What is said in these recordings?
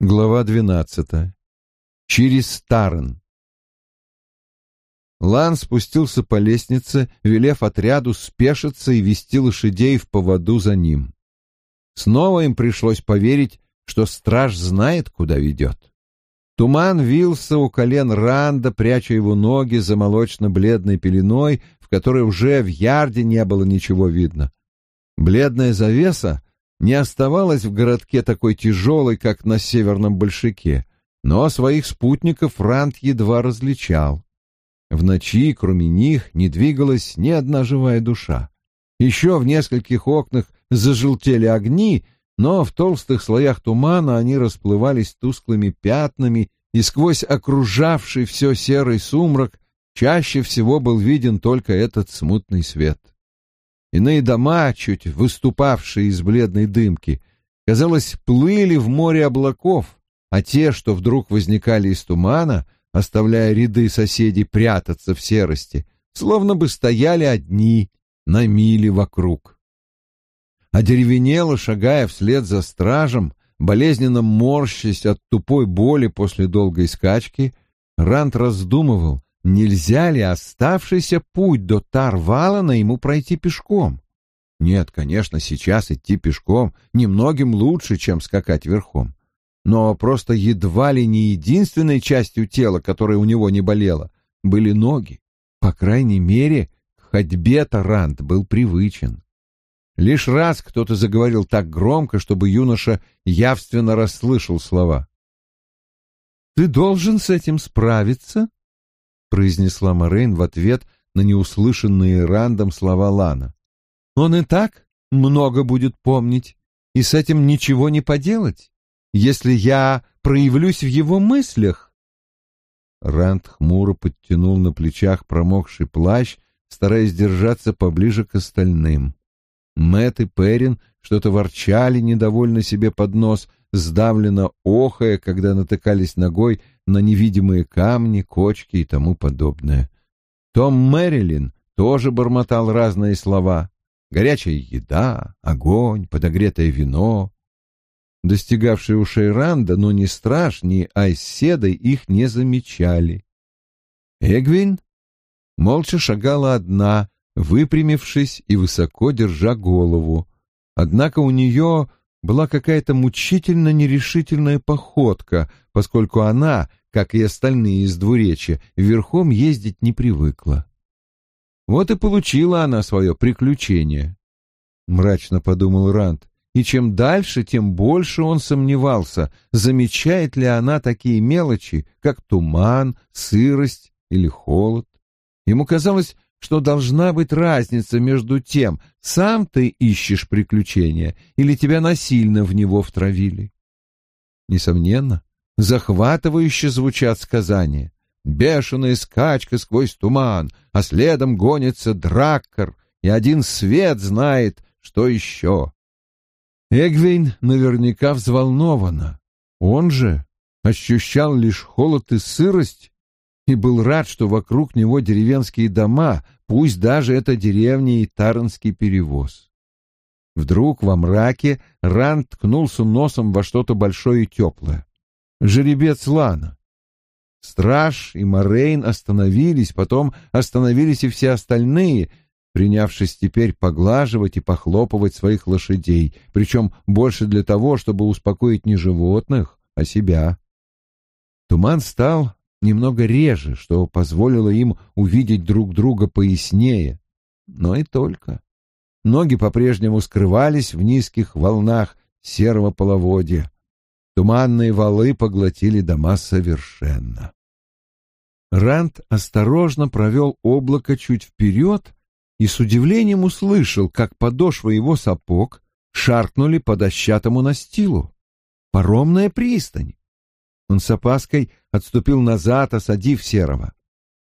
Глава двенадцатая. Через Тарн. Лан спустился по лестнице, велев отряду спешиться и вести лошадей в поводу за ним. Снова им пришлось поверить, что страж знает, куда ведет. Туман вился у колен Ранда, пряча его ноги за молочно-бледной пеленой, в которой уже в ярде не было ничего видно. Бледная завеса не оставалась в городке такой тяжелой, как на северном Большаке, но своих спутников Рант едва различал. В ночи, кроме них, не двигалась ни одна живая душа. Еще в нескольких окнах зажелтели огни, но в толстых слоях тумана они расплывались тусклыми пятнами, и сквозь окружавший все серый сумрак чаще всего был виден только этот смутный свет. Иные дома, чуть выступавшие из бледной дымки, казалось, плыли в море облаков, а те, что вдруг возникали из тумана, оставляя ряды соседей прятаться в серости, словно бы стояли одни на мили вокруг. А деревенело, шагая вслед за стражем, болезненно морщась от тупой боли после долгой скачки, Рант раздумывал, нельзя ли оставшийся путь до Тарвалана ему пройти пешком. Нет, конечно, сейчас идти пешком немногим лучше, чем скакать верхом. Но просто едва ли не единственной частью тела, которая у него не болела, были ноги. По крайней мере, к ходьбе Тарант был привычен. Лишь раз кто-то заговорил так громко, чтобы юноша явственно расслышал слова. «Ты должен с этим справиться — произнесла Морейн в ответ на неуслышанные Рандом слова Лана. «Он и так много будет помнить, и с этим ничего не поделать, если я проявлюсь в его мыслях». Ранд хмуро подтянул на плечах промокший плащ, стараясь держаться поближе к остальным. Мэт и Перин что-то ворчали недовольно себе под нос, сдавленно охая, когда натыкались ногой на невидимые камни, кочки и тому подобное. Том Мэрилин тоже бормотал разные слова. Горячая еда, огонь, подогретое вино. Достигавшие ушей Ранда, но ни страж, ни Айседой их не замечали. Эгвин молча шагала одна, выпрямившись и высоко держа голову. Однако у нее была какая-то мучительно нерешительная походка, поскольку она, как и остальные из двуречья, верхом ездить не привыкла. Вот и получила она свое приключение, — мрачно подумал Ранд, и чем дальше, тем больше он сомневался, замечает ли она такие мелочи, как туман, сырость или холод. Ему казалось, что должна быть разница между тем, сам ты ищешь приключения или тебя насильно в него втравили. Несомненно, захватывающе звучат сказания. Бешеная скачка сквозь туман, а следом гонится драккар, и один свет знает, что еще. Эгвейн наверняка взволнована. Он же ощущал лишь холод и сырость и был рад, что вокруг него деревенские дома, пусть даже это деревня и таранский перевоз. Вдруг во мраке Ран ткнулся носом во что-то большое и теплое. Жеребец Лана. Страж и Морейн остановились, потом остановились и все остальные, принявшись теперь поглаживать и похлопывать своих лошадей, причем больше для того, чтобы успокоить не животных, а себя. Туман стал немного реже, что позволило им увидеть друг друга пояснее, но и только. Ноги по-прежнему скрывались в низких волнах серого половодья. Туманные валы поглотили дома совершенно. Ранд осторожно провел облако чуть вперед и с удивлением услышал, как подошвы его сапог шаркнули по дощатому настилу. Паромная пристань. Он с опаской отступил назад, осадив Серого.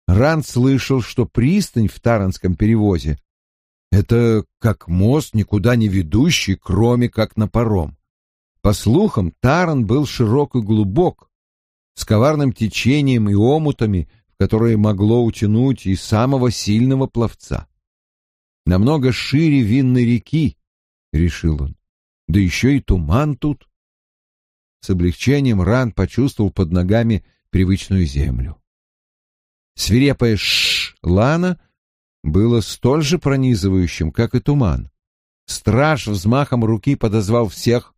Ранд слышал, что пристань в таранском перевозе — это как мост, никуда не ведущий, кроме как на паром. По слухам, Таран был широк и глубок, с коварным течением и омутами, в которые могло утянуть и самого сильного пловца. Намного шире винной реки, — решил он, — да еще и туман тут. с облегчением Ран почувствовал под ногами привычную землю. Свирепое «шш» Лана было столь же пронизывающим, как и туман. Страж взмахом руки подозвал всех,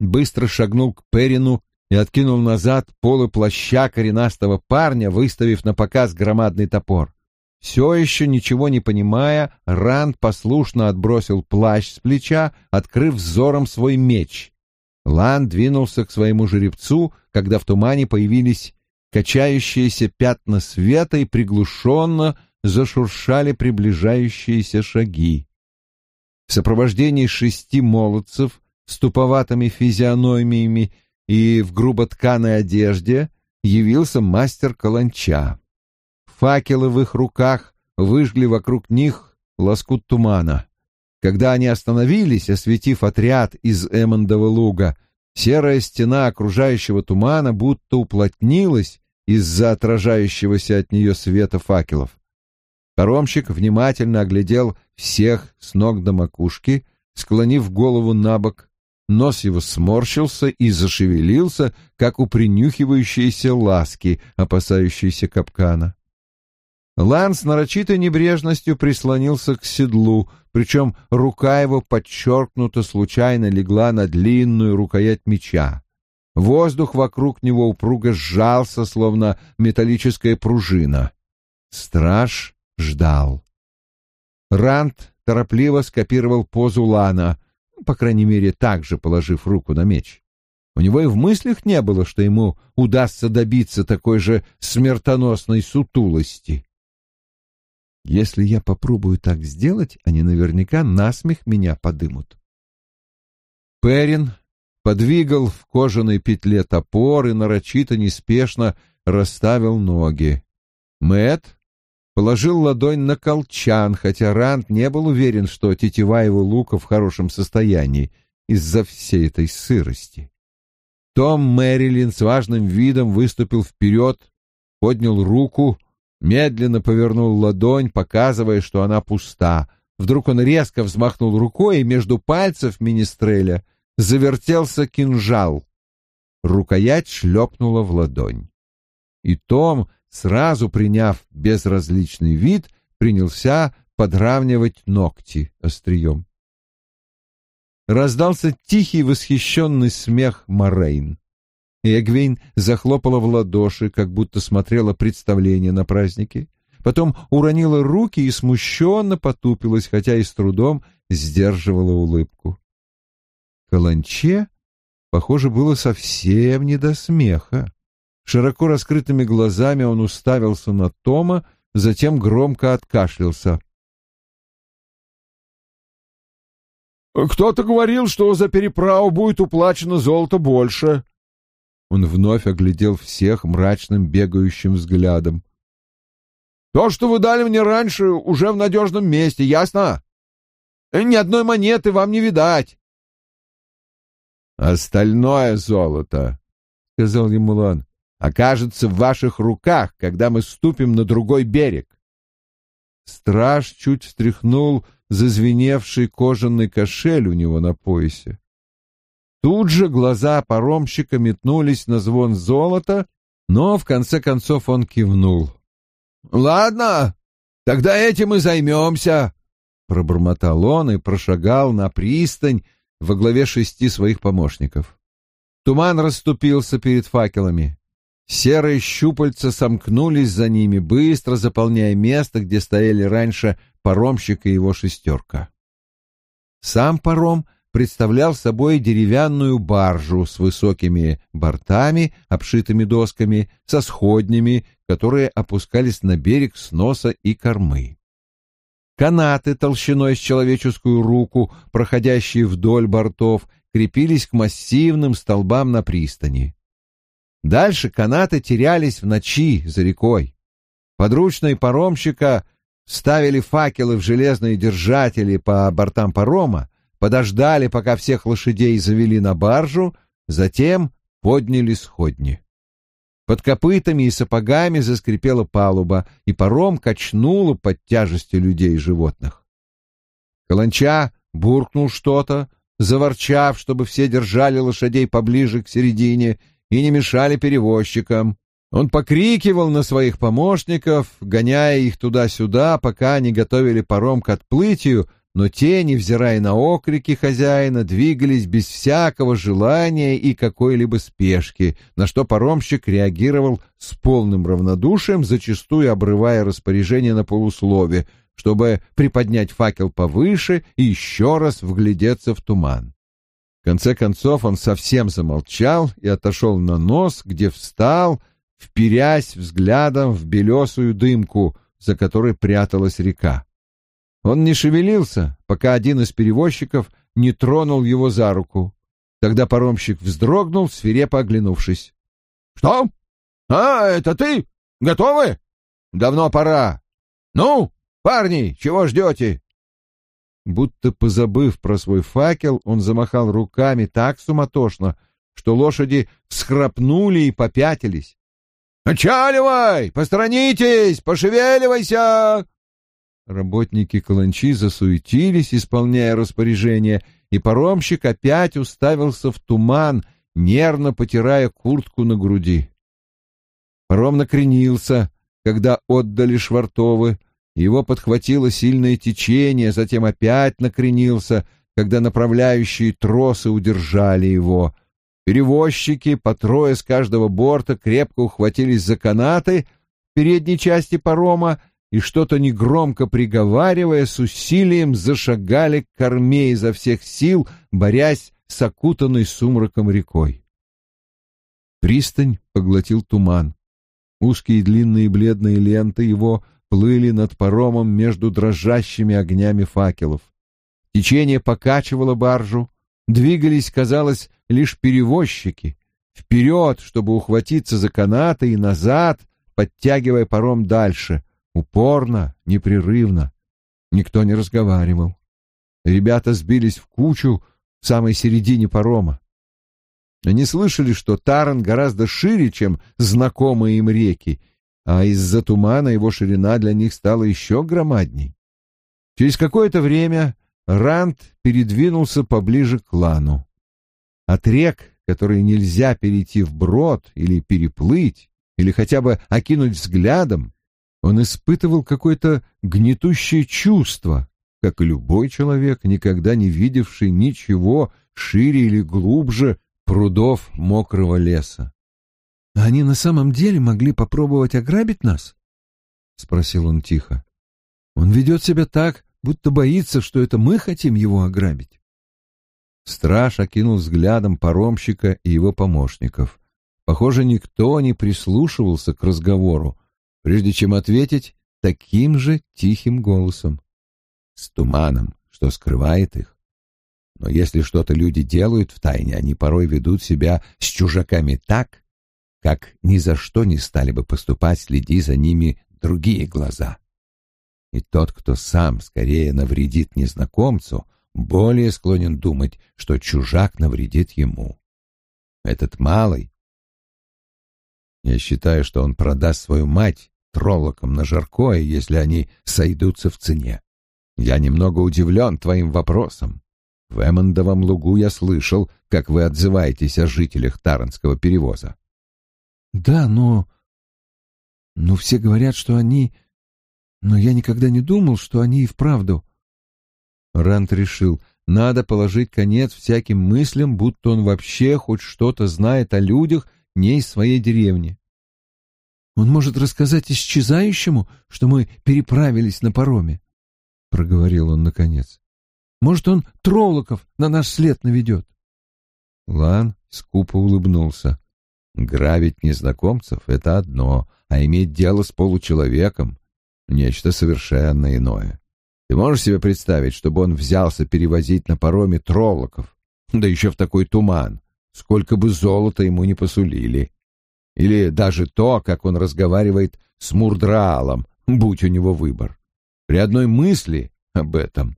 быстро шагнул к Перину и откинул назад полы плаща коренастого парня, выставив на показ громадный топор. Все еще ничего не понимая, Ранд послушно отбросил плащ с плеча, открыв взором свой меч. Лан двинулся к своему жеребцу, когда в тумане появились качающиеся пятна света и приглушенно зашуршали приближающиеся шаги. В сопровождении шести молодцев с туповатыми физиономиями и в грубо тканой одежде явился мастер каланча. Факелы в их руках выжгли вокруг них лоскут тумана. Когда они остановились, осветив отряд из Эммондова луга, серая стена окружающего тумана будто уплотнилась из-за отражающегося от нее света факелов. Паромщик внимательно оглядел всех с ног до макушки, склонив голову на бок. Нос его сморщился и зашевелился, как у принюхивающейся ласки, опасающейся капкана. Лан с нарочитой небрежностью прислонился к седлу, причем рука его подчеркнуто случайно легла на длинную рукоять меча. Воздух вокруг него упруго сжался, словно металлическая пружина. Страж ждал. Рант торопливо скопировал позу Лана, по крайней мере, так же положив руку на меч. У него и в мыслях не было, что ему удастся добиться такой же смертоносной сутулости. Если я попробую так сделать, они наверняка насмех меня подымут. Перин подвигал в кожаной петле топор и нарочито неспешно расставил ноги. Мэт положил ладонь на колчан, хотя Рант не был уверен, что тетива его лука в хорошем состоянии из-за всей этой сырости. Том Мэрилин с важным видом выступил вперед, поднял руку медленно повернул ладонь, показывая, что она пуста. Вдруг он резко взмахнул рукой, и между пальцев министреля завертелся кинжал. Рукоять шлепнула в ладонь. И Том, сразу приняв безразличный вид, принялся подравнивать ногти острием. Раздался тихий восхищенный смех Морейн. Эгвейн захлопала в ладоши, как будто смотрела представление на празднике. Потом уронила руки и смущенно потупилась, хотя и с трудом сдерживала улыбку. Каланче, похоже, было совсем не до смеха. Широко раскрытыми глазами он уставился на Тома, затем громко откашлялся. «Кто-то говорил, что за переправу будет уплачено золото больше», он вновь оглядел всех мрачным бегающим взглядом. «То, что вы дали мне раньше, уже в надежном месте, ясно? Ни одной монеты вам не видать». «Остальное золото», — сказал ему Лан, — «окажется в ваших руках, когда мы ступим на другой берег». Страж чуть встряхнул зазвеневший кожаный кошель у него на поясе. Тут же глаза паромщика метнулись на звон золота, но в конце концов он кивнул. «Ладно, тогда этим и займемся», — пробормотал он и прошагал на пристань во главе шести своих помощников. Туман расступился перед факелами. Серые щупальца сомкнулись за ними, быстро заполняя место, где стояли раньше паромщик и его шестерка. Сам паром представлял собой деревянную баржу с высокими бортами, обшитыми досками, со сходнями, которые опускались на берег с носа и кормы. Канаты толщиной с человеческую руку, проходящие вдоль бортов, крепились к массивным столбам на пристани. Дальше канаты терялись в ночи за рекой. Подручные паромщика ставили факелы в железные держатели по бортам парома, подождали, пока всех лошадей завели на баржу, затем подняли сходни. Под копытами и сапогами заскрипела палуба, и паром качнуло под тяжестью людей и животных. Каланча буркнул что-то, заворчав, чтобы все держали лошадей поближе к середине и не мешали перевозчикам. Он покрикивал на своих помощников, гоняя их туда-сюда, пока они готовили паром к отплытию, но те, невзирая на окрики хозяина, двигались без всякого желания и какой-либо спешки, на что паромщик реагировал с полным равнодушием, зачастую обрывая распоряжение на полуслове, чтобы приподнять факел повыше и еще раз вглядеться в туман. В конце концов он совсем замолчал и отошел на нос, где встал — вперясь взглядом в белесую дымку, за которой пряталась река. Он не шевелился, пока один из перевозчиков не тронул его за руку. Тогда паромщик вздрогнул, свирепо оглянувшись. — Что? А, это ты? Готовы? Давно пора. Ну, парни, чего ждете? Будто позабыв про свой факел, он замахал руками так суматошно, что лошади всхрапнули и попятились. «Отчаливай! Посторонитесь! Пошевеливайся!» Работники каланчи засуетились, исполняя распоряжение, и паромщик опять уставился в туман, нервно потирая куртку на груди. Паром накренился, когда отдали швартовы, его подхватило сильное течение, затем опять накренился, когда направляющие тросы удержали его — Перевозчики, по трое с каждого борта, крепко ухватились за канаты в передней части парома и что-то негромко приговаривая, с усилием зашагали к корме изо всех сил, борясь с окутанной сумраком рекой. Пристань поглотил туман. Узкие длинные бледные ленты его плыли над паромом между дрожащими огнями факелов. Течение покачивало баржу, Двигались, казалось, лишь перевозчики. Вперед, чтобы ухватиться за канаты, и назад, подтягивая паром дальше. Упорно, непрерывно. Никто не разговаривал. Ребята сбились в кучу в самой середине парома. Они слышали, что Таран гораздо шире, чем знакомые им реки, а из-за тумана его ширина для них стала еще громадней. Через какое-то время Ранд передвинулся поближе к клану. От рек, которые нельзя перейти вброд или переплыть, или хотя бы окинуть взглядом, он испытывал какое-то гнетущее чувство, как и любой человек, никогда не видевший ничего шире или глубже прудов мокрого леса. — А они на самом деле могли попробовать ограбить нас? — спросил он тихо. — Он ведет себя так, будто боится, что это мы хотим его ограбить. Страж окинул взглядом паромщика и его помощников. Похоже, никто не прислушивался к разговору, прежде чем ответить таким же тихим голосом. С туманом, что скрывает их. Но если что-то люди делают в тайне, они порой ведут себя с чужаками так, как ни за что не стали бы поступать, следи за ними другие глаза. И тот, кто сам скорее навредит незнакомцу, более склонен думать, что чужак навредит ему. Этот малый... Я считаю, что он продаст свою мать троллокам на жаркое, если они сойдутся в цене. Я немного удивлен твоим вопросом. В Эммондовом лугу я слышал, как вы отзываетесь о жителях Таранского перевоза. Да, но... Но все говорят, что они но я никогда не думал, что они и вправду. Рант решил, надо положить конец всяким мыслям, будто он вообще хоть что-то знает о людях не из своей деревни. Он может рассказать исчезающему, что мы переправились на пароме, — проговорил он наконец. Может, он троллоков на наш след наведет. Лан скупо улыбнулся. Грабить незнакомцев — это одно, а иметь дело с получеловеком нечто совершенно иное. Ты можешь себе представить, чтобы он взялся перевозить на пароме троллоков, да еще в такой туман, сколько бы золота ему не посулили? Или даже то, как он разговаривает с Мурдраалом, будь у него выбор. При одной мысли об этом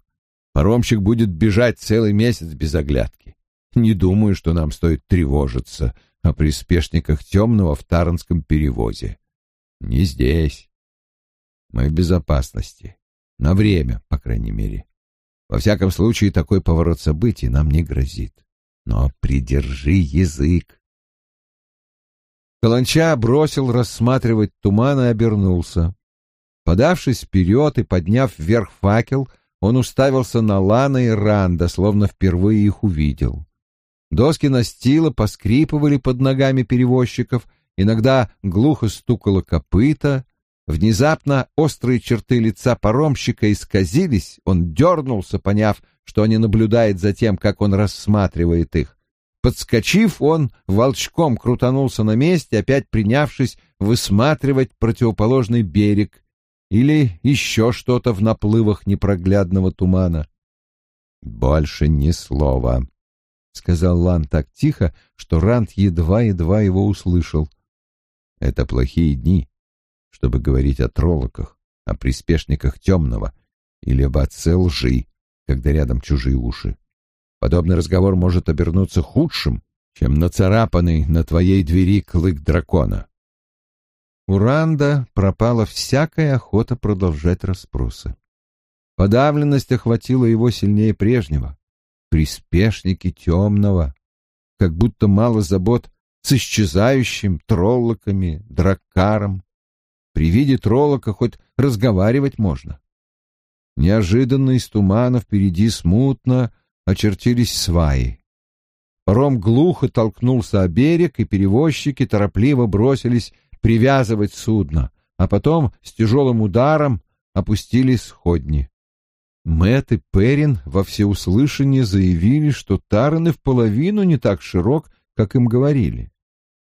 паромщик будет бежать целый месяц без оглядки. Не думаю, что нам стоит тревожиться о приспешниках темного в Таранском перевозе. Не здесь. Мы в безопасности. На время, по крайней мере. Во всяком случае, такой поворот событий нам не грозит. Но придержи язык. Каланча бросил рассматривать туман и обернулся. Подавшись вперед и подняв вверх факел, он уставился на Лана и Ранда, словно впервые их увидел. Доски настила поскрипывали под ногами перевозчиков, иногда глухо стукало копыта. Внезапно острые черты лица паромщика исказились, он дернулся, поняв, что они наблюдают за тем, как он рассматривает их. Подскочив, он волчком крутанулся на месте, опять принявшись высматривать противоположный берег или еще что-то в наплывах непроглядного тумана. «Больше ни слова», — сказал Лан так тихо, что Рант едва-едва его услышал. «Это плохие дни, чтобы говорить о троллоках, о приспешниках темного или об отце лжи, когда рядом чужие уши. Подобный разговор может обернуться худшим, чем нацарапанный на твоей двери клык дракона. У Ранда пропала всякая охота продолжать расспросы. Подавленность охватила его сильнее прежнего. Приспешники темного, как будто мало забот с исчезающим троллоками, драккаром. При виде троллока хоть разговаривать можно. Неожиданно из тумана впереди смутно очертились сваи. Ром глухо толкнулся о берег, и перевозчики торопливо бросились привязывать судно, а потом с тяжелым ударом опустили сходни. Мэтт и Перин во всеуслышание заявили, что Таран в половину не так широк, как им говорили.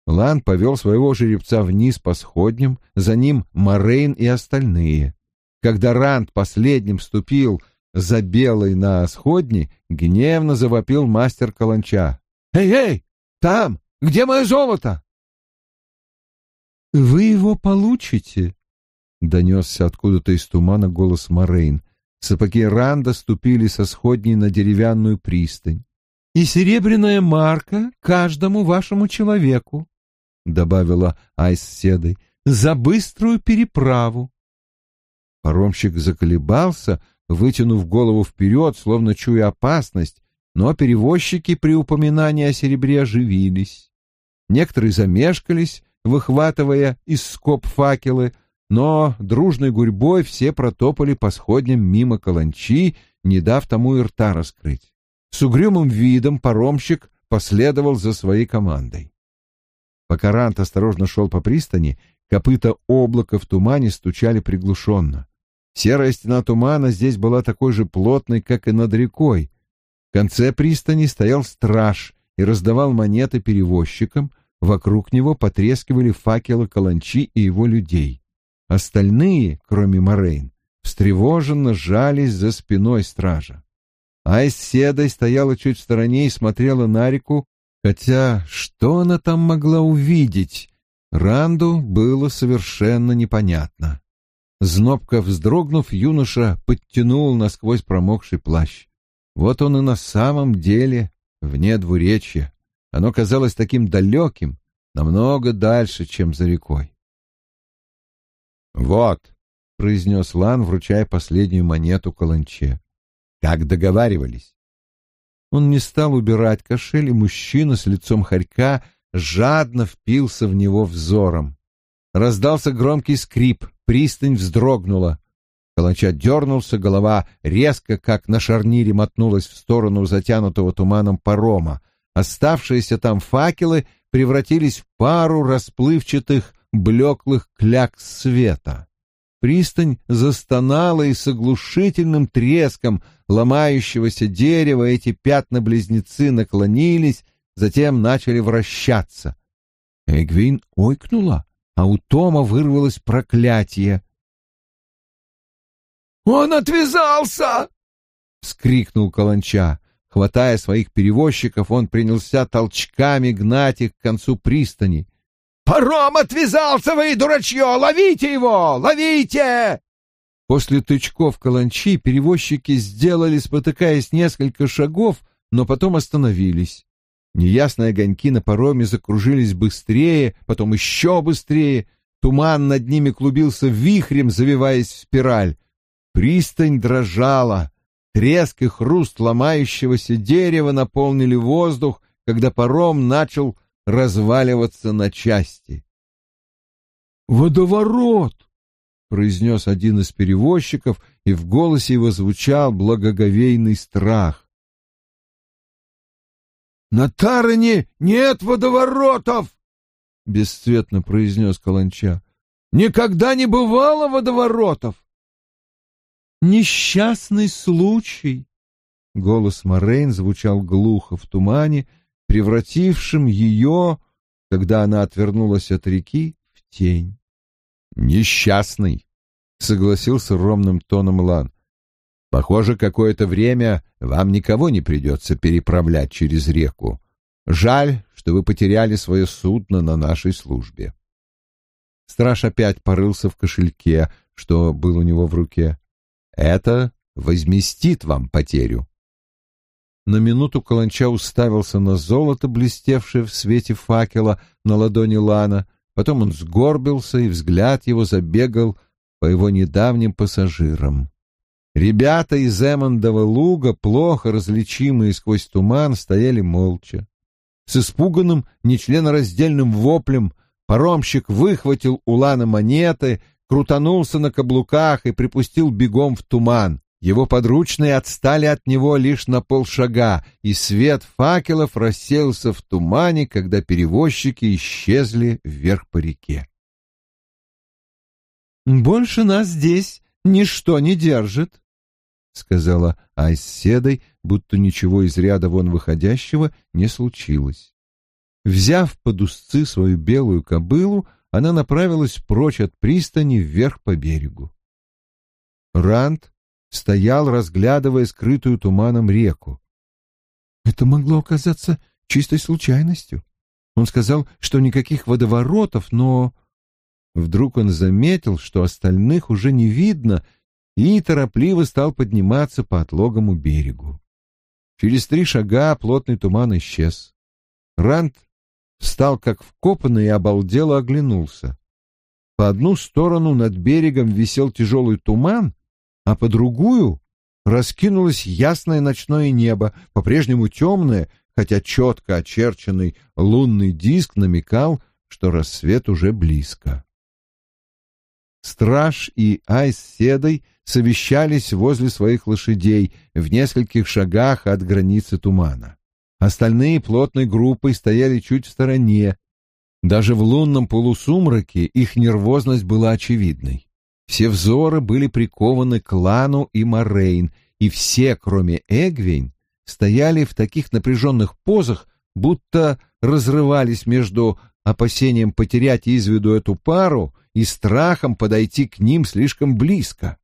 Лан повел своего жеребца вниз по сходням, за ним Морейн и остальные. Когда Ранд последним ступил за белой на сходни, гневно завопил мастер каланча. «Эй, эй, там! Где мое золото?» «Вы его получите», — донесся откуда-то из тумана голос Морейн. Сапоги Ранда ступили со сходней на деревянную пристань. «И серебряная марка каждому вашему человеку», — добавила Айс Седой, — «за быструю переправу». Паромщик заколебался, вытянув голову вперед, словно чуя опасность, но перевозчики при упоминании о серебре оживились. Некоторые замешкались, выхватывая из скоб факелы, но дружной гурьбой все протопали по сходням мимо каланчи, не дав тому и рта раскрыть. С угрюмым видом паромщик последовал за своей командой. Пока Рант осторожно шел по пристани, копыта облака в тумане стучали приглушенно. Серая стена тумана здесь была такой же плотной, как и над рекой. В конце пристани стоял страж и раздавал монеты перевозчикам, вокруг него потрескивали факелы каланчи и его людей. Остальные, кроме Морейн, встревоженно сжались за спиной стража. Айс седой стояла чуть в стороне и смотрела на реку, хотя что она там могла увидеть, Ранду было совершенно непонятно. Знобко вздрогнув, юноша подтянул насквозь промокший плащ. Вот он и на самом деле вне двуречья. Оно казалось таким далеким, намного дальше, чем за рекой. «Вот», — произнес Лан, вручая последнюю монету каланче. «Как договаривались». Он не стал убирать кошель, и мужчина с лицом хорька жадно впился в него взором. Раздался громкий скрип, пристань вздрогнула. Каланча дернулся, голова резко, как на шарнире, мотнулась в сторону затянутого туманом парома. Оставшиеся там факелы превратились в пару расплывчатых, блеклых кляк света. Пристань застонала и с оглушительным треском ломающегося дерева эти пятна-близнецы наклонились, затем начали вращаться. Эгвин ойкнула а у Тома вырвалось проклятие. «Он отвязался!» — вскрикнул Каланча. Хватая своих перевозчиков, он принялся толчками гнать их к концу пристани. «Паром отвязался, вы, дурачье! Ловите его! Ловите!» После тычков каланчи перевозчики сделали, спотыкаясь, несколько шагов, но потом остановились. Неясные огоньки на пароме закружились быстрее, потом еще быстрее. Туман над ними клубился вихрем, завиваясь в спираль. Пристань дрожала. Треск и хруст ломающегося дерева наполнили воздух, когда паром начал разваливаться на части. «Водоворот!» — произнес один из перевозчиков, и в голосе его звучал благоговейный страх. «На Тарене нет водоворотов!» — бесцветно произнес Каланча. «Никогда не бывало водоворотов!» «Несчастный случай!» Голос Морейн звучал глухо в тумане, превратившим ее, когда она отвернулась от реки, в тень. «Несчастный!» — согласился ровным тоном Лан. «Похоже, какое-то время вам никого не придется переправлять через реку. Жаль, что вы потеряли свое судно на нашей службе». Страж опять порылся в кошельке, что был у него в руке. «Это возместит вам потерю». На минуту Каланча уставился на золото, блестевшее в свете факела на ладони Лана, потом он сгорбился, и взгляд его забегал по его недавним пассажирам. Ребята из Эммондова луга, плохо различимые сквозь туман, стояли молча. С испуганным, нечленораздельным воплем паромщик выхватил у Лана монеты, крутанулся на каблуках и припустил бегом в туман. Его подручные отстали от него лишь на полшага, и свет факелов рассеялся в тумане, когда перевозчики исчезли вверх по реке. «Больше нас здесь ничто не держит», — сказала Айс седой, будто ничего из ряда вон выходящего не случилось. Взяв под узцы свою белую кобылу, она направилась прочь от пристани вверх по берегу. Ранд стоял, разглядывая скрытую туманом реку. Это могло оказаться чистой случайностью. Он сказал, что никаких водоворотов, но... Вдруг он заметил, что остальных уже не видно, и торопливо стал подниматься по отлогому берегу. Через три шага плотный туман исчез. Ранд встал как вкопанный и обалдело оглянулся. По одну сторону над берегом висел тяжелый туман, а по другую раскинулось ясное ночное небо, по-прежнему темное, хотя четко очерченный лунный диск намекал, что рассвет уже близко. Страж и Айс Седой совещались возле своих лошадей в нескольких шагах от границы тумана. Остальные плотной группой стояли чуть в стороне. Даже в лунном полусумраке их нервозность была очевидной. Все взоры были прикованы к Лану и Морейн, и все, кроме Эгвейн, стояли в таких напряженных позах, будто разрывались между опасением потерять из виду эту пару и страхом подойти к ним слишком близко.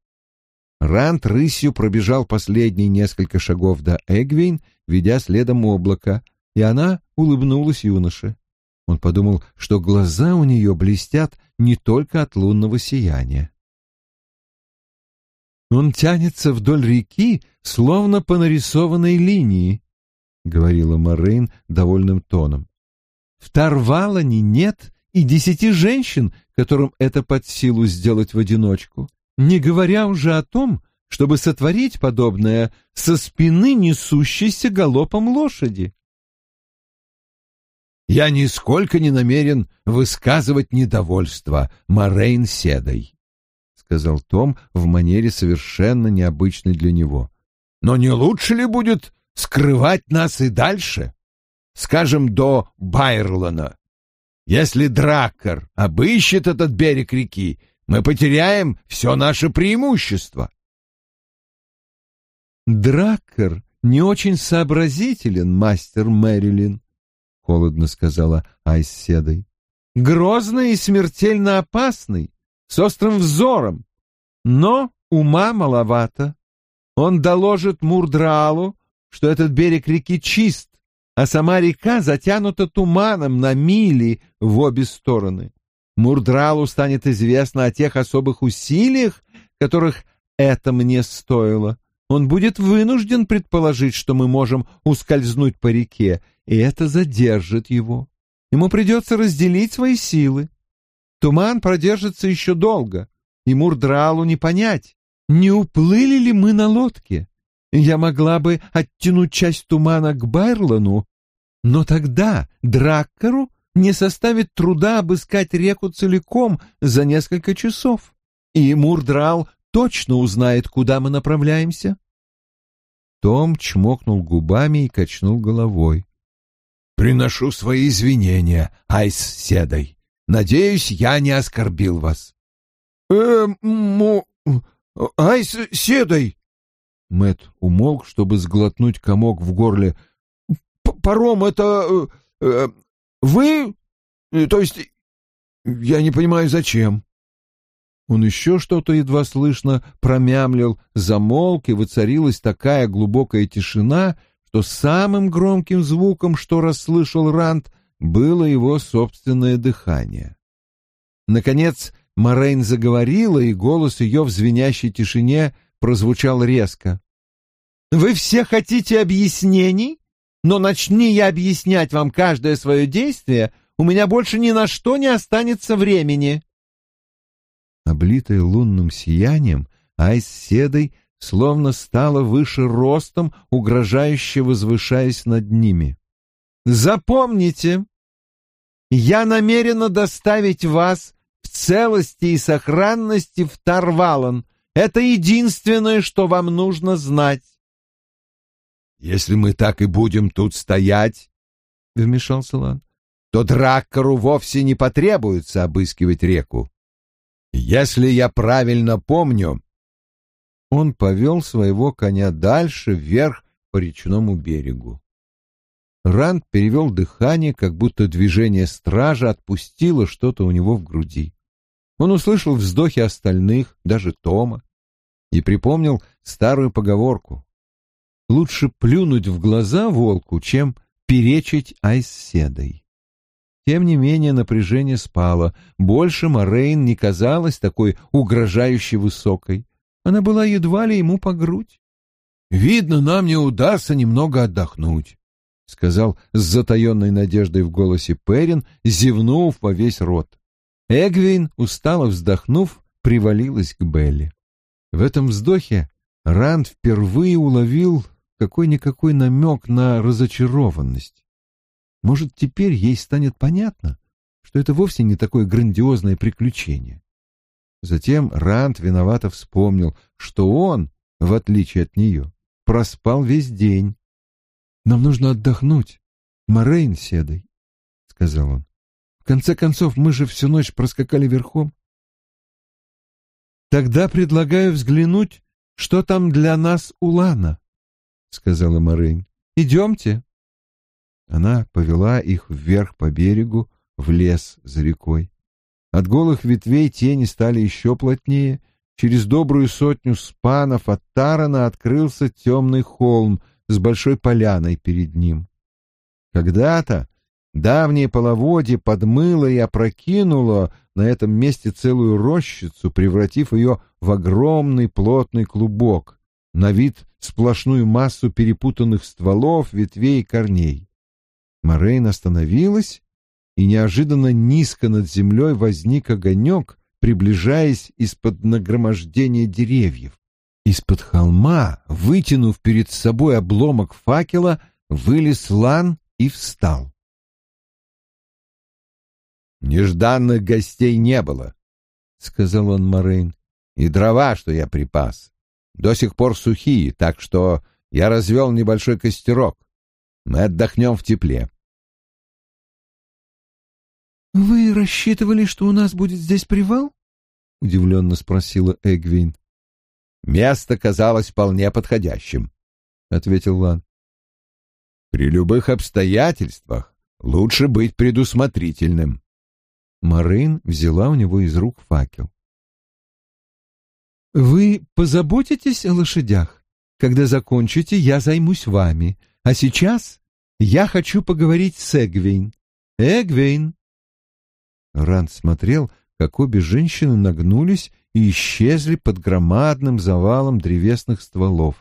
Рант рысью пробежал последние несколько шагов до Эгвейн, ведя следом облака, и она улыбнулась юноше. Он подумал, что глаза у нее блестят не только от лунного сияния. Он тянется вдоль реки, словно по нарисованной линии, — говорила Морейн довольным тоном. В Тарвалане нет и десяти женщин, которым это под силу сделать в одиночку, не говоря уже о том, чтобы сотворить подобное со спины несущейся галопом лошади. Я нисколько не намерен высказывать недовольство Морейн Седой сказал Том в манере совершенно необычной для него. Но не лучше ли будет скрывать нас и дальше? Скажем, до Байрлона. Если Драккар обыщет этот берег реки, мы потеряем все наше преимущество. Драккар не очень сообразителен, мастер Мэрилин, — холодно сказала Айседой. Грозный и смертельно опасный, с острым взором, но ума маловато. Он доложит Мурдралу, что этот берег реки чист, а сама река затянута туманом на мили в обе стороны. Мурдралу станет известно о тех особых усилиях, которых это мне стоило. Он будет вынужден предположить, что мы можем ускользнуть по реке, и это задержит его. Ему придется разделить свои силы. Туман продержится еще долго, и Мурдралу не понять, не уплыли ли мы на лодке. я могла бы оттянуть часть тумана к Байрлану, но тогда Драккару не составит труда обыскать реку целиком за несколько часов, и Мурдрал точно узнает, куда мы направляемся. Том чмокнул губами и качнул головой. «Приношу свои извинения, Айс Седой. Надеюсь, я не оскорбил вас». «Э, му... Айс Седой!» Мэт умолк, чтобы сглотнуть комок в горле. «Паром — это... Э, э, вы? То есть... Я не понимаю, зачем?» Он еще что-то едва слышно промямлил, замолк, и воцарилась такая глубокая тишина, что самым громким звуком, что расслышал Рант, было его собственное дыхание. Наконец Морейн заговорила, и голос ее в звенящей тишине прозвучал резко. «Вы все хотите объяснений? Но начни я объяснять вам каждое свое действие, у меня больше ни на что не останется времени». Облитая лунным сиянием, Айс Седой словно стала выше ростом, угрожающе возвышаясь над ними. «Запомните, я намерена доставить вас в целости и сохранности в Тарвалан. Это единственное, что вам нужно знать». «Если мы так и будем тут стоять», — вмешался Лан, — «то Драккару вовсе не потребуется обыскивать реку. Если я правильно помню...» Он повел своего коня дальше, вверх по речному берегу. Ранд перевел дыхание, как будто движение стража отпустило что-то у него в груди. Он услышал вздохи остальных, даже Тома, и припомнил старую поговорку. Лучше плюнуть в глаза волку, чем перечить айсседой. Тем не менее напряжение спало. Больше Морейн не казалась такой угрожающе высокой. Она была едва ли ему по грудь. «Видно, нам не удастся немного отдохнуть», — сказал с затаенной надеждой в голосе Перин, зевнув во весь рот. Эгвин, устало вздохнув, привалилась к Белли. В этом вздохе Ранд впервые уловил какой-никакой намек на разочарованность. Может, теперь ей станет понятно, что это вовсе не такое грандиозное приключение. Затем Ранд виновато вспомнил, что он, в отличие от нее, проспал весь день. «Нам нужно отдохнуть, Морейн седой», — сказал он. «В конце концов, мы же всю ночь проскакали верхом». «Тогда предлагаю взглянуть, что там для нас у Лана», — сказала Морейн. «Идемте». Она повела их вверх по берегу, в лес за рекой. От голых ветвей тени стали еще плотнее. Через добрую сотню спанов от Тарана открылся темный холм с большой поляной перед ним. Когда-то давнее половодье подмыло и опрокинуло на этом месте целую рощицу, превратив ее в огромный плотный клубок, на вид сплошную массу перепутанных стволов, ветвей и корней. Морейн остановилась, и неожиданно низко над землей возник огонек, приближаясь из-под нагромождения деревьев. Из-под холма, вытянув перед собой обломок факела, вылез лан и встал. «Нежданных гостей не было», — сказал он Морейн, — «и дрова, что я припас, до сих пор сухие, так что я развел небольшой костерок. Мы отдохнем в тепле. «Вы рассчитывали, что у нас будет здесь привал?» — удивленно спросила Эгвин. «Место казалось вполне подходящим», — ответил Лан. «При любых обстоятельствах лучше быть предусмотрительным». Марин взяла у него из рук факел. «Вы позаботитесь о лошадях? Когда закончите, я займусь вами. А сейчас я хочу поговорить с Эгвин. Эгвин!» Ранд смотрел, как обе женщины нагнулись и исчезли под громадным завалом древесных стволов.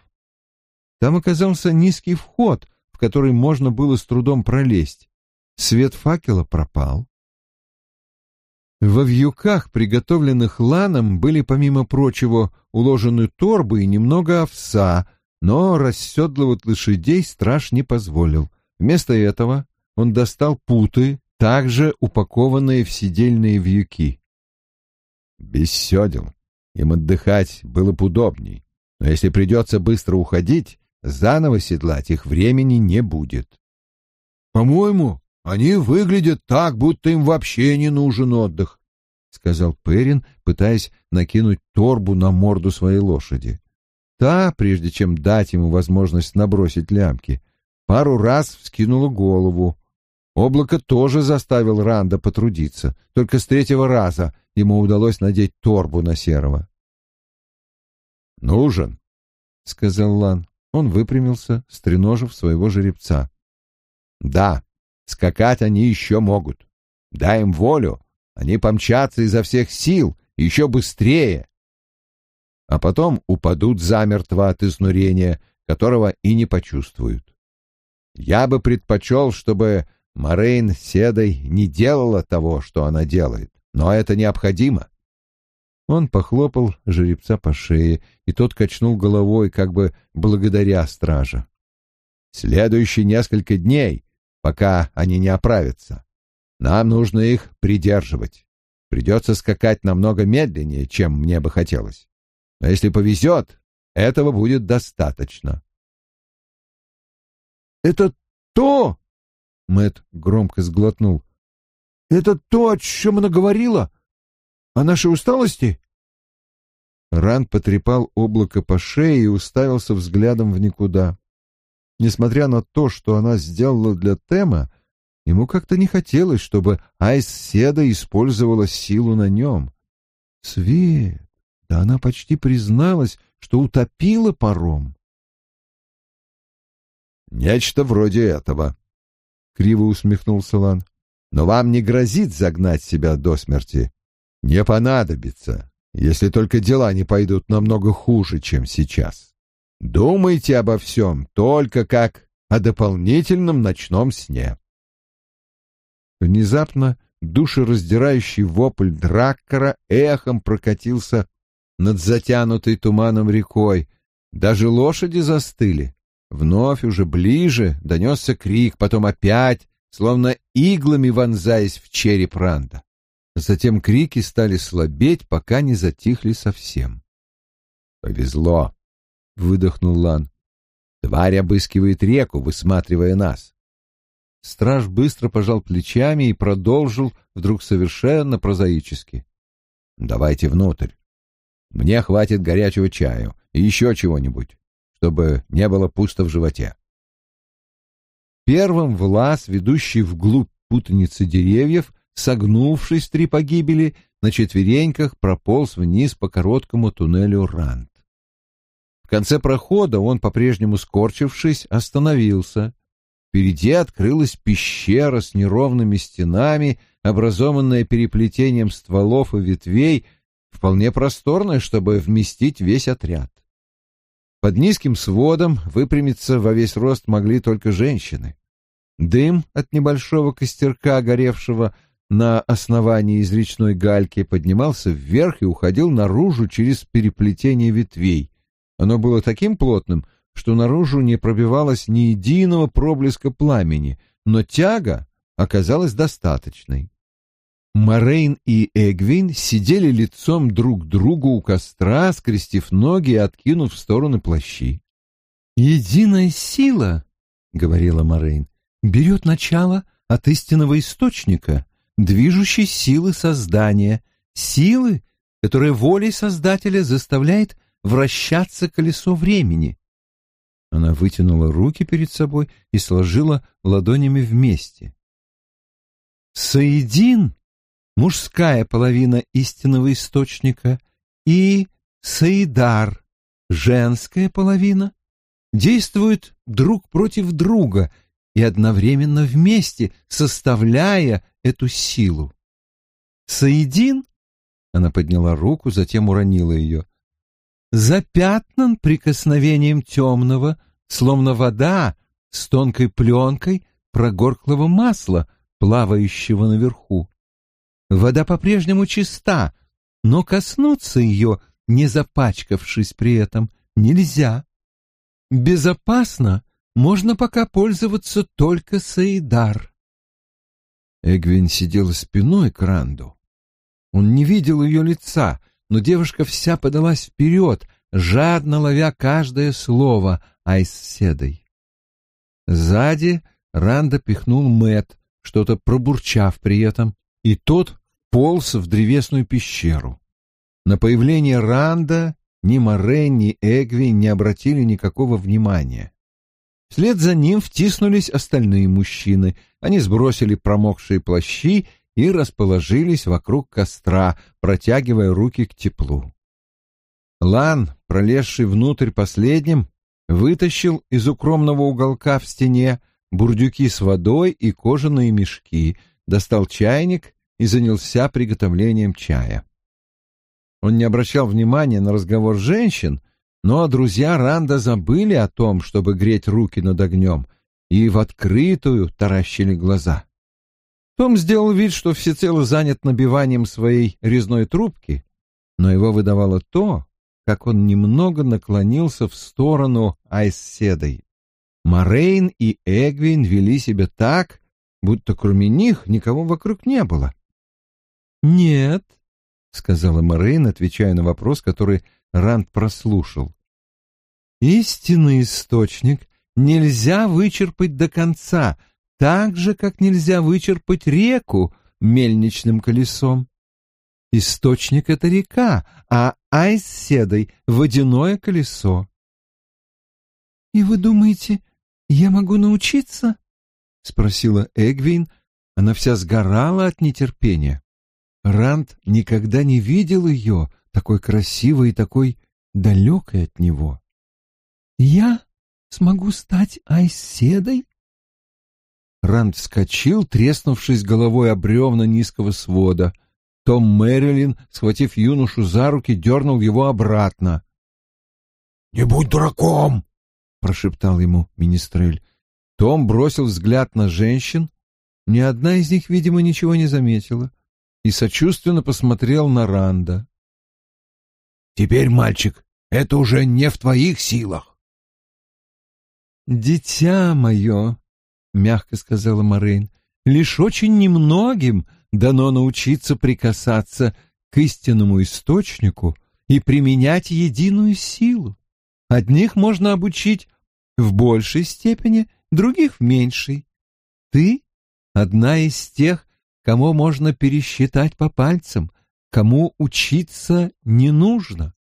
Там оказался низкий вход, в который можно было с трудом пролезть. Свет факела пропал. Во вьюках, приготовленных ланом, были, помимо прочего, уложены торбы и немного овса, но расседлывать лошадей страж не позволил. Вместо этого он достал путы, также упакованные в сидельные вьюки. Без седел. Им отдыхать было бы удобней, но если придется быстро уходить, заново седлать их времени не будет. «По-моему, они выглядят так, будто им вообще не нужен отдых», — сказал Перин, пытаясь накинуть торбу на морду своей лошади. Та, прежде чем дать ему возможность набросить лямки, пару раз вскинула голову. Облако тоже заставил Ранда потрудиться, только с третьего раза ему удалось надеть торбу на серого. «Нужен», — сказал Лан. Он выпрямился, стреножив своего жеребца. «Да, скакать они еще могут. Дай им волю, они помчатся изо всех сил, еще быстрее, а потом упадут замертво от изнурения, которого и не почувствуют. Я бы предпочел, чтобы Морейн Седой не делала того, что она делает, но это необходимо. Он похлопал жеребца по шее, и тот качнул головой, как бы благодаря стража. Следующие несколько дней, пока они не оправятся, нам нужно их придерживать. Придется скакать намного медленнее, чем мне бы хотелось. Но если повезет, этого будет достаточно. «Это то!» — Мэт громко сглотнул. «Это то, о чем она говорила? О нашей усталости?» Ран потрепал облако по шее и уставился взглядом в никуда. Несмотря на то, что она сделала для Тема, ему как-то не хотелось, чтобы Айс Седа использовала силу на нем. Свет! Да она почти призналась, что утопила паром. «Нечто вроде этого», — криво усмехнулся Лан. «Но вам не грозит загнать себя до смерти. Не понадобится, если только дела не пойдут намного хуже, чем сейчас. Думайте обо всем только как о дополнительном ночном сне». Внезапно душераздирающий вопль Драккара эхом прокатился над затянутой туманом рекой. Даже лошади застыли. Вновь уже ближе донесся крик, потом опять, словно иглами вонзаясь в череп Ранда. Затем крики стали слабеть, пока не затихли совсем. «Повезло», — выдохнул Лан. «Тварь обыскивает реку, высматривая нас». Страж быстро пожал плечами и продолжил, вдруг совершенно прозаически. «Давайте внутрь. Мне хватит горячего чаю и еще чего-нибудь, чтобы не было пусто в животе. Первым влас, ведущий вглубь путаницы деревьев, согнувшись три погибели, на четвереньках прополз вниз по короткому туннелю Рант. В конце прохода он, по-прежнему скорчившись, остановился. Впереди открылась пещера с неровными стенами, образованная переплетением стволов и ветвей, вполне просторная, чтобы вместить весь отряд. Под низким сводом выпрямиться во весь рост могли только женщины. Дым от небольшого костерка, горевшего на основании из речной гальки, поднимался вверх и уходил наружу через переплетение ветвей. Оно было таким плотным, что наружу не пробивалось ни единого проблеска пламени, но тяга оказалась достаточной. Морейн и Эгвин сидели лицом друг к другу у костра, скрестив ноги и откинув в стороны плащи. «Единая сила, — говорила Морейн, — берет начало от истинного источника, движущей силы создания, силы, которая волей Создателя заставляет вращаться колесо времени». Она вытянула руки перед собой и сложила ладонями вместе. «Соедин!» Мужская половина истинного источника, и Саидар, женская половина, действуют друг против друга и одновременно вместе, составляя эту силу. Саидин, она подняла руку, затем уронила ее, запятнан прикосновением темного, словно вода с тонкой пленкой прогорклого масла, плавающего наверху. Вода по-прежнему чиста, но коснуться ее, не запачкавшись при этом, нельзя. безопасно, можно пока пользоваться только Саидар. Эгвин сидела спиной к Ранду. Он не видел ее лица, но девушка вся подалась вперед, жадно ловя каждое слово Айсседой. Сзади Ранда пихнул Мэт, что-то пробурчав при этом, и тот полз в древесную пещеру. На появление Ранда ни Морен, ни Эгви не обратили никакого внимания. Вслед за ним втиснулись остальные мужчины. Они сбросили промокшие плащи и расположились вокруг костра, протягивая руки к теплу. Лан, пролезший внутрь последним, вытащил из укромного уголка в стене бурдюки с водой и кожаные мешки, достал чайник и занялся приготовлением чая. Он не обращал внимания на разговор женщин, но друзья Ранда забыли о том, чтобы греть руки над огнем, и в открытую таращили глаза. Том сделал вид, что всецело занят набиванием своей резной трубки, но его выдавало то, как он немного наклонился в сторону Айсседой. Морейн и Эгвин вели себя так, будто кроме них никого вокруг не было. «Нет», — сказала Морейн, отвечая на вопрос, который Ранд прослушал. «Истинный источник нельзя вычерпать до конца, так же, как нельзя вычерпать реку мельничным колесом. Источник — это река, а Айседой — водяное колесо. — И вы думаете, я могу научиться? — спросила Эгвин. Она вся сгорала от нетерпения. Ранд никогда не видел ее, такой красивой и такой далекой от него. — Я смогу стать Айседой? Ранд вскочил, треснувшись головой о бревна низкого свода. Том Мэрилин, схватив юношу за руки, дернул его обратно. — Не будь дураком! — прошептал ему министрель. Том бросил взгляд на женщин. Ни одна из них, видимо, ничего не заметила и сочувственно посмотрел на Ранда. «Теперь, мальчик, это уже не в твоих силах». «Дитя мое», — мягко сказала Морейн, — «лишь очень немногим дано научиться прикасаться к истинному источнику и применять единую силу. Одних можно обучить в большей степени, других в меньшей. Ты — одна из тех, кому можно пересчитать по пальцам, кому учиться не нужно.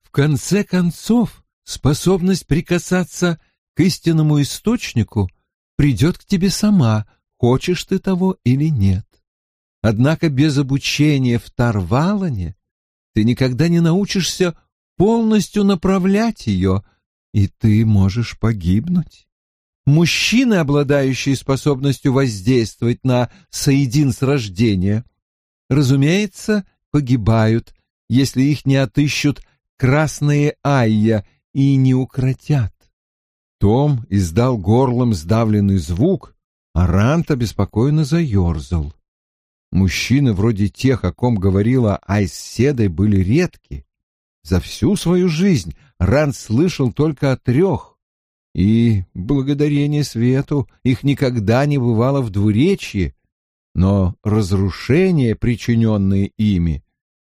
В конце концов, способность прикасаться к истинному источнику придет к тебе сама, хочешь ты того или нет. Однако без обучения в Тарвалане ты никогда не научишься полностью направлять ее, и ты можешь погибнуть. Мужчины, обладающие способностью воздействовать на соедин с рождения, разумеется, погибают, если их не отыщут красные айя и не укротят. Том издал горлом сдавленный звук, а Ранта беспокойно заерзал. Мужчины вроде тех, о ком говорила Айседой, были редки. За всю свою жизнь Рант слышал только о трех и, благодарение свету, их никогда не бывало в двуречье, но разрушения, причиненные ими,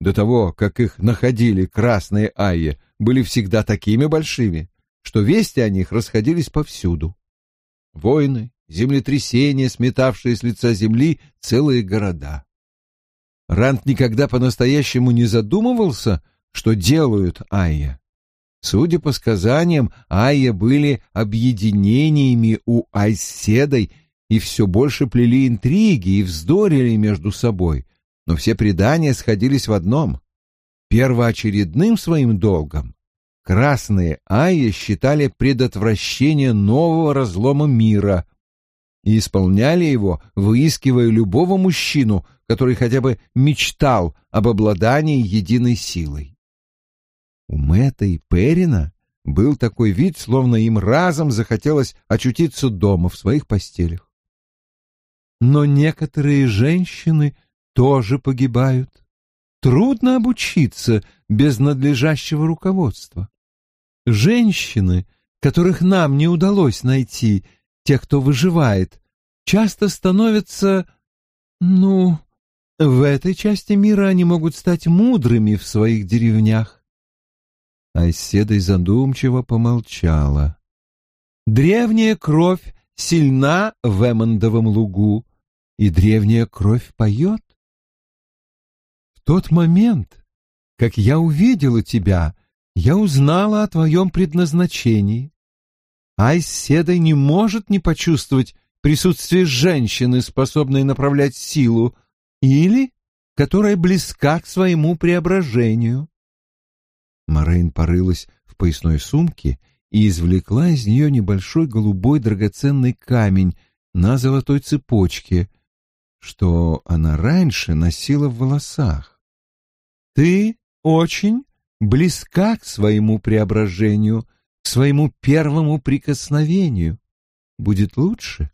до того, как их находили красные айи, были всегда такими большими, что вести о них расходились повсюду. Войны, землетрясения, сметавшие с лица земли целые города. Рант никогда по-настоящему не задумывался, что делают айя. Судя по сказаниям, Айя были объединениями у Айседой и все больше плели интриги и вздорили между собой, но все предания сходились в одном. Первоочередным своим долгом красные Айя считали предотвращение нового разлома мира и исполняли его, выискивая любого мужчину, который хотя бы мечтал об обладании единой силой. У Мэтта и Перина был такой вид, словно им разом захотелось очутиться дома в своих постелях. Но некоторые женщины тоже погибают. Трудно обучиться без надлежащего руководства. Женщины, которых нам не удалось найти, тех, кто выживает, часто становятся, ну, в этой части мира они могут стать мудрыми в своих деревнях. Айседой задумчиво помолчала. Древняя кровь сильна в Эммондовом лугу, и древняя кровь поет. В тот момент, как я увидела тебя, я узнала о твоем предназначении. Айседой не может не почувствовать присутствие женщины, способной направлять силу, или которая близка к своему преображению. Морейн порылась в поясной сумке и извлекла из нее небольшой голубой драгоценный камень на золотой цепочке, что она раньше носила в волосах. «Ты очень близка к своему преображению, к своему первому прикосновению. Будет лучше,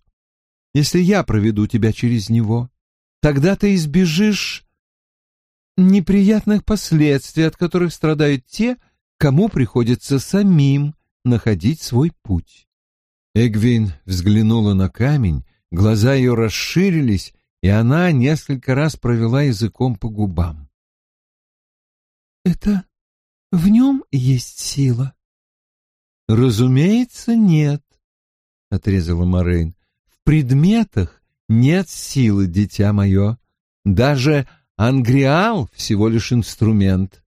если я проведу тебя через него. Тогда ты избежишь неприятных последствий, от которых страдают те, кому приходится самим находить свой путь. Эгвин взглянула на камень, глаза ее расширились, и она несколько раз провела языком по губам. «Это в нем есть сила?» «Разумеется, нет», — отрезала Морейн. «В предметах нет силы, дитя мое. Даже ангриал всего лишь инструмент.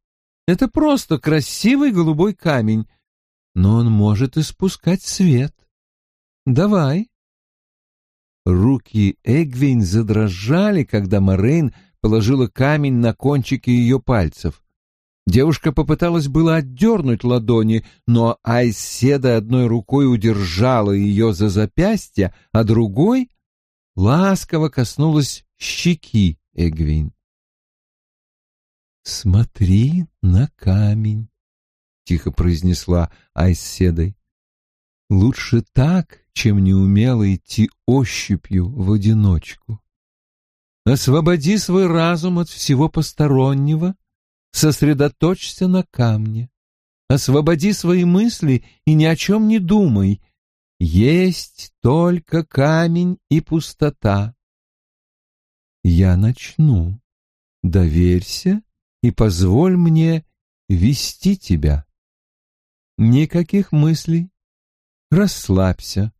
Это просто красивый голубой камень, но он может испускать свет. Давай». Руки Эгвин задрожали, когда Морейн положила камень на кончики ее пальцев. Девушка попыталась было отдернуть ладони, но Айседа одной рукой удержала ее за запястье, а другой ласково коснулась щеки Эгвин. «Смотри на камень», — тихо произнесла Айседой. «Лучше так, чем неумело идти ощупью в одиночку. Освободи свой разум от всего постороннего» сосредоточься на камне. Освободи свои мысли и ни о чем не думай. Есть только камень и пустота. Я начну. Доверься и позволь мне вести тебя. Никаких мыслей. Расслабься.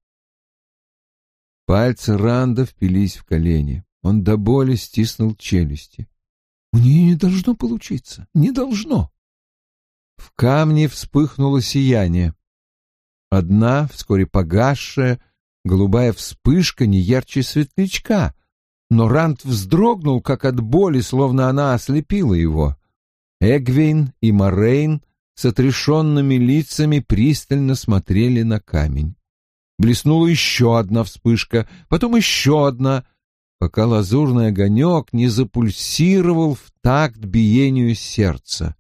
Пальцы Ранда впились в колени. Он до боли стиснул челюсти. У нее не должно получиться, не должно. В камне вспыхнуло сияние. Одна, вскоре погасшая, голубая вспышка не ярче светлячка, но Рант вздрогнул, как от боли, словно она ослепила его. Эгвин и Морейн с отрешенными лицами пристально смотрели на камень. Блеснула еще одна вспышка, потом еще одна, пока лазурный огонек не запульсировал в такт биению сердца.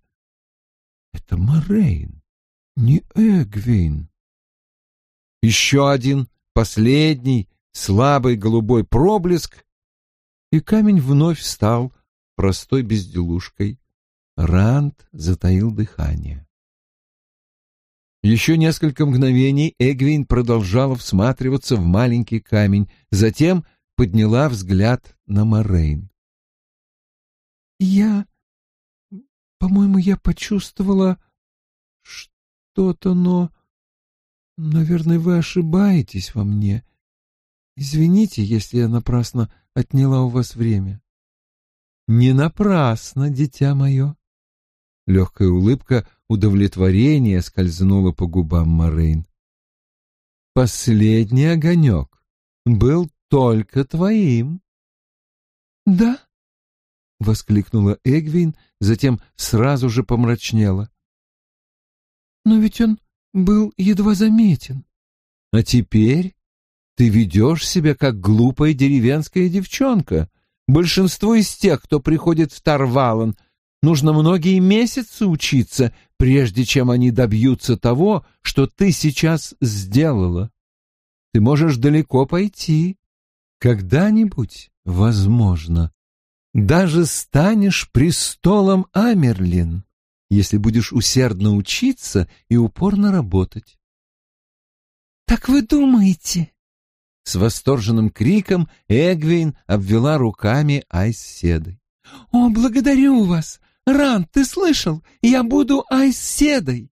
Это Морейн, не Эгвин. Еще один, последний, слабый голубой проблеск, и камень вновь стал простой безделушкой. Ранд затаил дыхание. Еще несколько мгновений Эгвин продолжала всматриваться в маленький камень, затем подняла взгляд на Морейн. «Я... по-моему, я почувствовала что-то, но... Наверное, вы ошибаетесь во мне. Извините, если я напрасно отняла у вас время». «Не напрасно, дитя мое». Легкая улыбка удовлетворения скользнула по губам Морейн. «Последний огонек был только твоим. Да? воскликнула Эгвин, затем сразу же помрачнела. Но ведь он был едва заметен. А теперь ты ведешь себя как глупая деревенская девчонка. Большинство из тех, кто приходит в Тарвалан, нужно многие месяцы учиться, прежде чем они добьются того, что ты сейчас сделала. Ты можешь далеко пойти, когда-нибудь, возможно, даже станешь престолом Амерлин, если будешь усердно учиться и упорно работать. Так вы думаете? С восторженным криком Эгвин обвела руками Айседой. «О, благодарю вас! Ран, ты слышал? Я буду Айседой!»